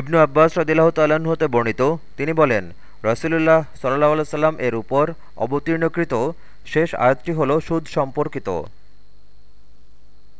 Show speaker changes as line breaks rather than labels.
ইবনু আব্বাস রদিল্লাহ তাল্লাহ্ন হতে বর্ণিত, তিনি বলেন, রসুলুল্লাহ সাল্লাহ সাল্লাম এর উপর অবতীর্ণকৃত শেষ আয়াতটি হল সুদ সম্পর্কিত।